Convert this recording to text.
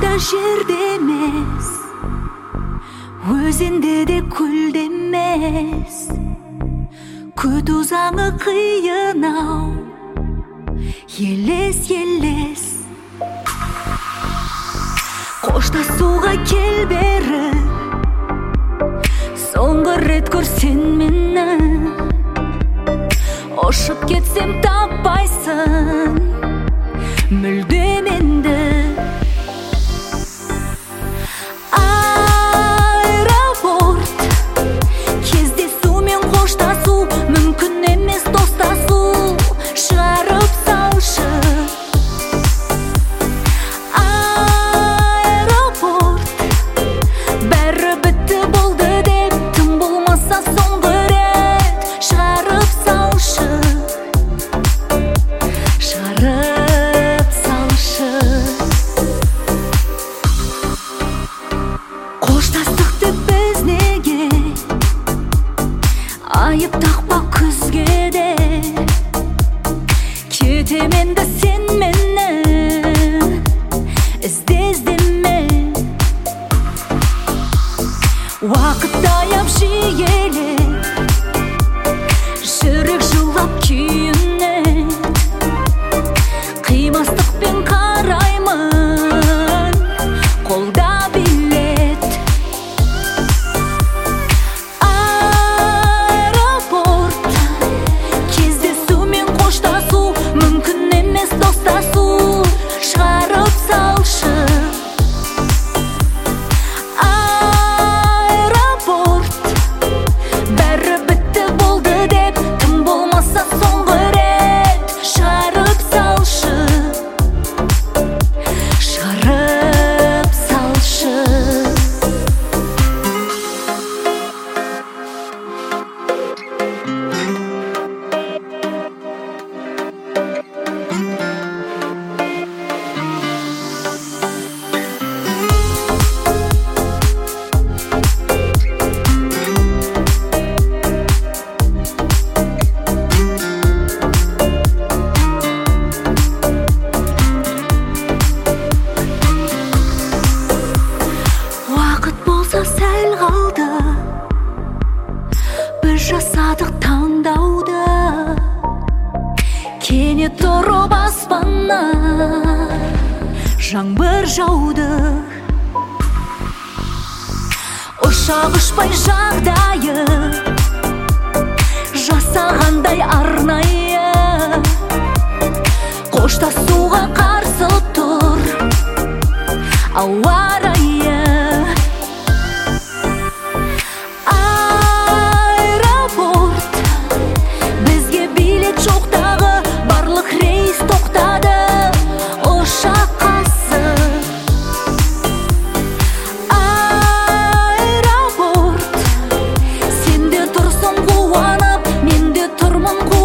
да жерде емес өзенде де көлде емес күту заңы қиын ау елес елес қоштасуға кел бері соңғы рет көрсең мені ұшып кетсем таппайсың мүлдем айып тақпа күзге де кетем енді сен мені ізде іздеме уақыт аяп жиеле жүрек жылап күйінеді қимастықпен қараймын жасадық таңдауды кенет тұрып аспаннан жаңбыр жауды. Ұшақ ұшпай жағдайы. Cuộc